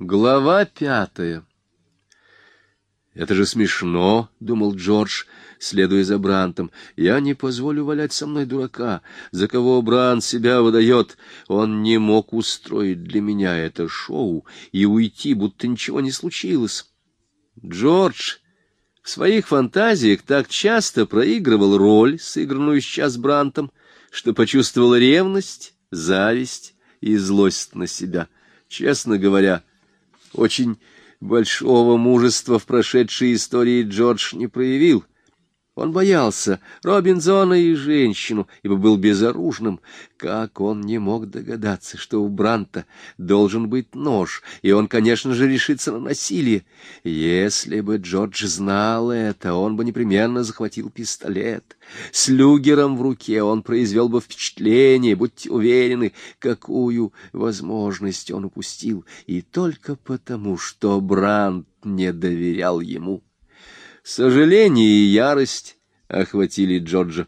Глава пятая «Это же смешно», — думал Джордж, следуя за Брантом. «Я не позволю валять со мной дурака. За кого Брант себя выдает? Он не мог устроить для меня это шоу и уйти, будто ничего не случилось». Джордж в своих фантазиях так часто проигрывал роль, сыгранную сейчас Брантом, что почувствовал ревность, зависть и злость на себя. Честно говоря, очень большого мужества в прошедшей истории Джордж не проявил. Он боялся Робинзона и женщину, ибо был безоружным. Как он не мог догадаться, что у Бранта должен быть нож, и он, конечно же, решится на насилие. Если бы Джордж знал это, он бы непременно захватил пистолет. С люгером в руке он произвел бы впечатление, будьте уверены, какую возможность он упустил, и только потому, что Брант не доверял ему. Сожаление и ярость охватили Джорджа.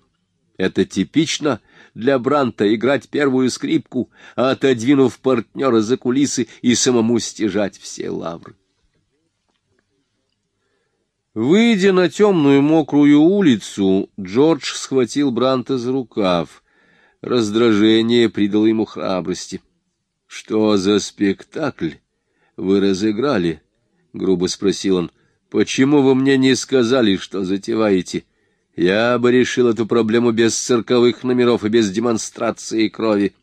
Это типично для Бранта играть первую скрипку, отодвинув партнера за кулисы и самому стяжать все лавры. Выйдя на темную мокрую улицу, Джордж схватил Бранта за рукав. Раздражение придало ему храбрости. — Что за спектакль вы разыграли? — грубо спросил он. — Почему вы мне не сказали, что затеваете? Я бы решил эту проблему без цирковых номеров и без демонстрации крови.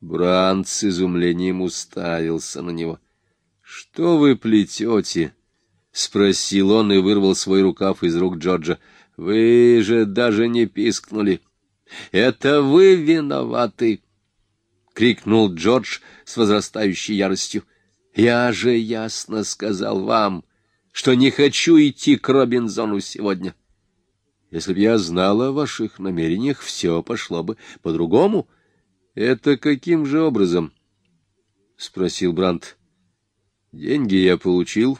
Бранд с изумлением уставился на него. — Что вы плетете? — спросил он и вырвал свой рукав из рук Джорджа. — Вы же даже не пискнули. — Это вы виноваты! — крикнул Джордж с возрастающей яростью. — Я же ясно сказал вам, что не хочу идти к Робинзону сегодня. Если б я знала о ваших намерениях, все пошло бы по-другому. — Это каким же образом? — спросил Брандт. — Деньги я получил.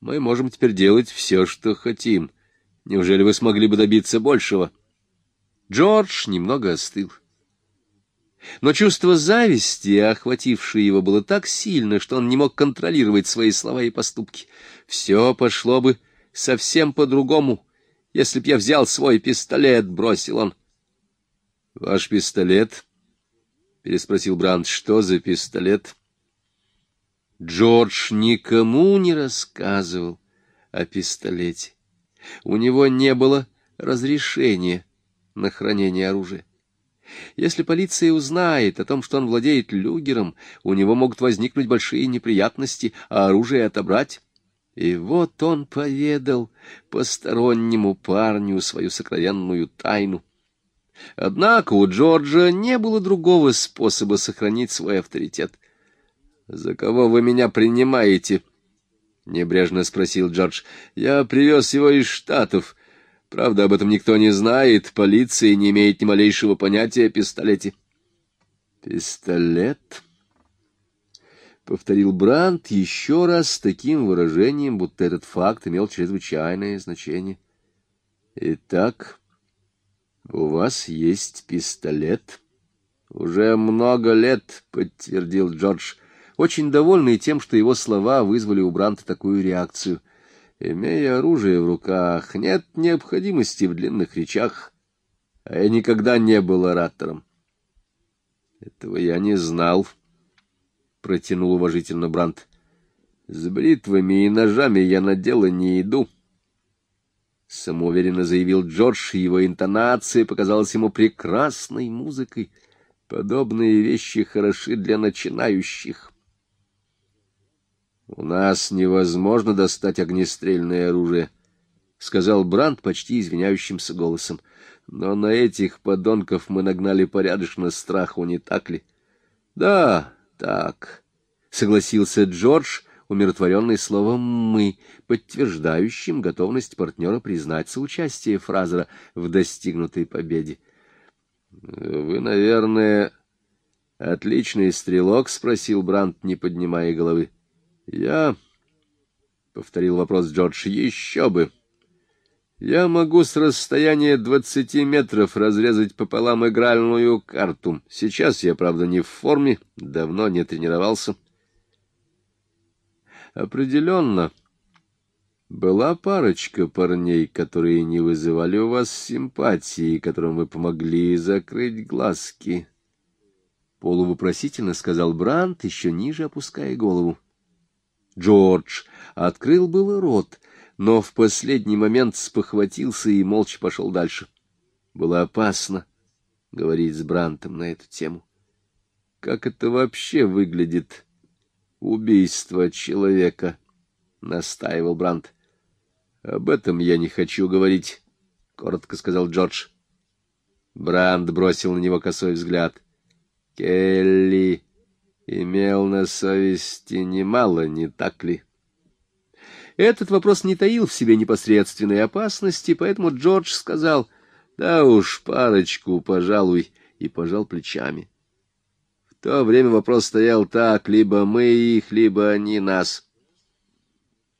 Мы можем теперь делать все, что хотим. Неужели вы смогли бы добиться большего? Джордж немного остыл. — но чувство зависти, охватившее его, было так сильно, что он не мог контролировать свои слова и поступки. Все пошло бы совсем по-другому, если б я взял свой пистолет, — бросил он. — Ваш пистолет? — переспросил Брандт. — Что за пистолет? Джордж никому не рассказывал о пистолете. У него не было разрешения на хранение оружия. Если полиция узнает о том, что он владеет люгером, у него могут возникнуть большие неприятности, а оружие отобрать. И вот он поведал постороннему парню свою сокровенную тайну. Однако у Джорджа не было другого способа сохранить свой авторитет. — За кого вы меня принимаете? — небрежно спросил Джордж. — Я привез его из Штатов. Правда, об этом никто не знает, полиция не имеет ни малейшего понятия о пистолете. «Пистолет?» — повторил Брандт еще раз с таким выражением, будто этот факт имел чрезвычайное значение. «Итак, у вас есть пистолет?» «Уже много лет», — подтвердил Джордж, очень довольный тем, что его слова вызвали у Бранта такую реакцию — Имея оружие в руках, нет необходимости в длинных речах, а я никогда не был оратором. — Этого я не знал, — протянул уважительно Брандт. — С бритвами и ножами я на дело не иду. Самоуверенно заявил Джордж, и его интонация показалась ему прекрасной музыкой. Подобные вещи хороши для начинающих. — У нас невозможно достать огнестрельное оружие, — сказал Бранд почти извиняющимся голосом. — Но на этих подонков мы нагнали порядочно страху, не так ли? — Да, так, — согласился Джордж, умиротворенный словом «мы», подтверждающим готовность партнера признать соучастие Фразера в достигнутой победе. — Вы, наверное, отличный стрелок? — спросил Бранд, не поднимая головы. Я... — повторил вопрос Джордж. — Еще бы. Я могу с расстояния двадцати метров разрезать пополам игральную карту. Сейчас я, правда, не в форме, давно не тренировался. Определенно, была парочка парней, которые не вызывали у вас симпатии, которым вы помогли закрыть глазки. Полувопросительно сказал Брант, еще ниже опуская голову. Джордж открыл было рот, но в последний момент спохватился и молча пошел дальше. Было опасно говорить с Брантом на эту тему. Как это вообще выглядит? Убийство человека, — настаивал Брант. Об этом я не хочу говорить, — коротко сказал Джордж. Бранд бросил на него косой взгляд. Келли имел на совести немало, не так ли? Этот вопрос не таил в себе непосредственной опасности, поэтому Джордж сказал, «Да уж, парочку, пожалуй», и пожал плечами. В то время вопрос стоял так, либо мы их, либо они нас.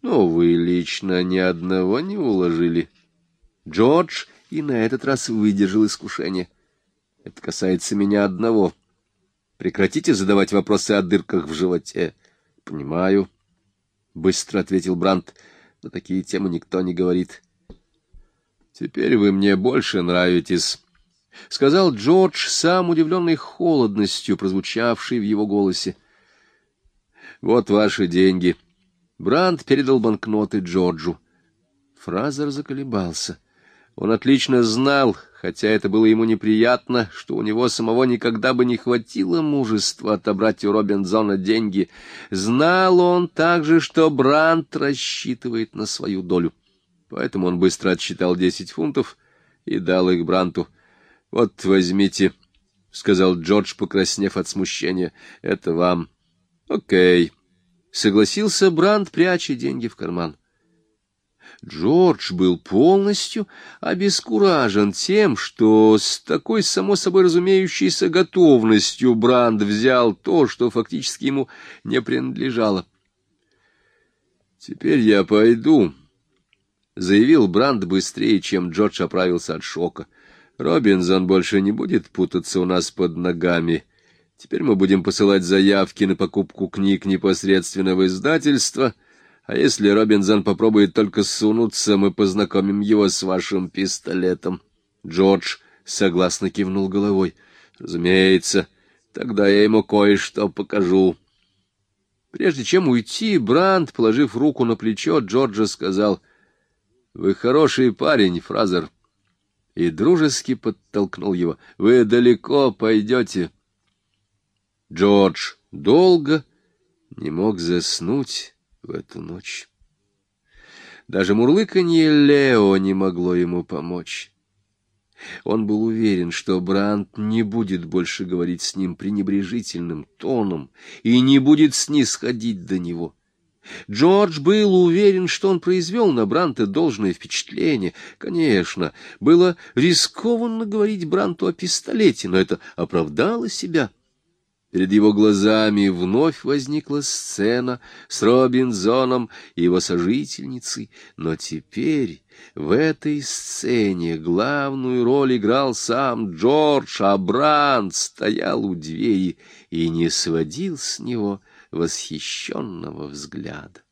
Но вы лично ни одного не уложили. Джордж и на этот раз выдержал искушение. Это касается меня одного — Прекратите задавать вопросы о дырках в животе. — Понимаю, — быстро ответил Брандт. — На такие темы никто не говорит. — Теперь вы мне больше нравитесь, — сказал Джордж, сам удивленный холодностью, прозвучавшей в его голосе. — Вот ваши деньги. Брандт передал банкноты Джорджу. Фразер заколебался. Он отлично знал, хотя это было ему неприятно, что у него самого никогда бы не хватило мужества отобрать у Робинзона деньги. Знал он также, что Брант рассчитывает на свою долю. Поэтому он быстро отсчитал десять фунтов и дал их Бранту. — Вот возьмите, — сказал Джордж, покраснев от смущения. — Это вам. — Окей. Согласился Брант, пряча деньги в карман. — Джордж был полностью обескуражен тем, что с такой само собой разумеющейся готовностью Бранд взял то, что фактически ему не принадлежало. «Теперь я пойду», — заявил Бранд быстрее, чем Джордж оправился от шока. «Робинзон больше не будет путаться у нас под ногами». Теперь мы будем посылать заявки на покупку книг непосредственно в издательство, а если Робинзон попробует только сунуться, мы познакомим его с вашим пистолетом. Джордж согласно кивнул головой. Разумеется, тогда я ему кое-что покажу. Прежде чем уйти, Бранд, положив руку на плечо, Джорджа сказал, — Вы хороший парень, Фразер. И дружески подтолкнул его. — Вы далеко пойдете. Джордж долго не мог заснуть в эту ночь. Даже мурлыканье Лео не могло ему помочь. Он был уверен, что Брандт не будет больше говорить с ним пренебрежительным тоном и не будет снисходить до него. Джордж был уверен, что он произвел на Бранта должное впечатление. Конечно, было рискованно говорить Бранту о пистолете, но это оправдало себя. Перед его глазами вновь возникла сцена с Робинзоном и его сожительницей, но теперь в этой сцене главную роль играл сам Джордж, а Бранд стоял у двери и не сводил с него восхищенного взгляда.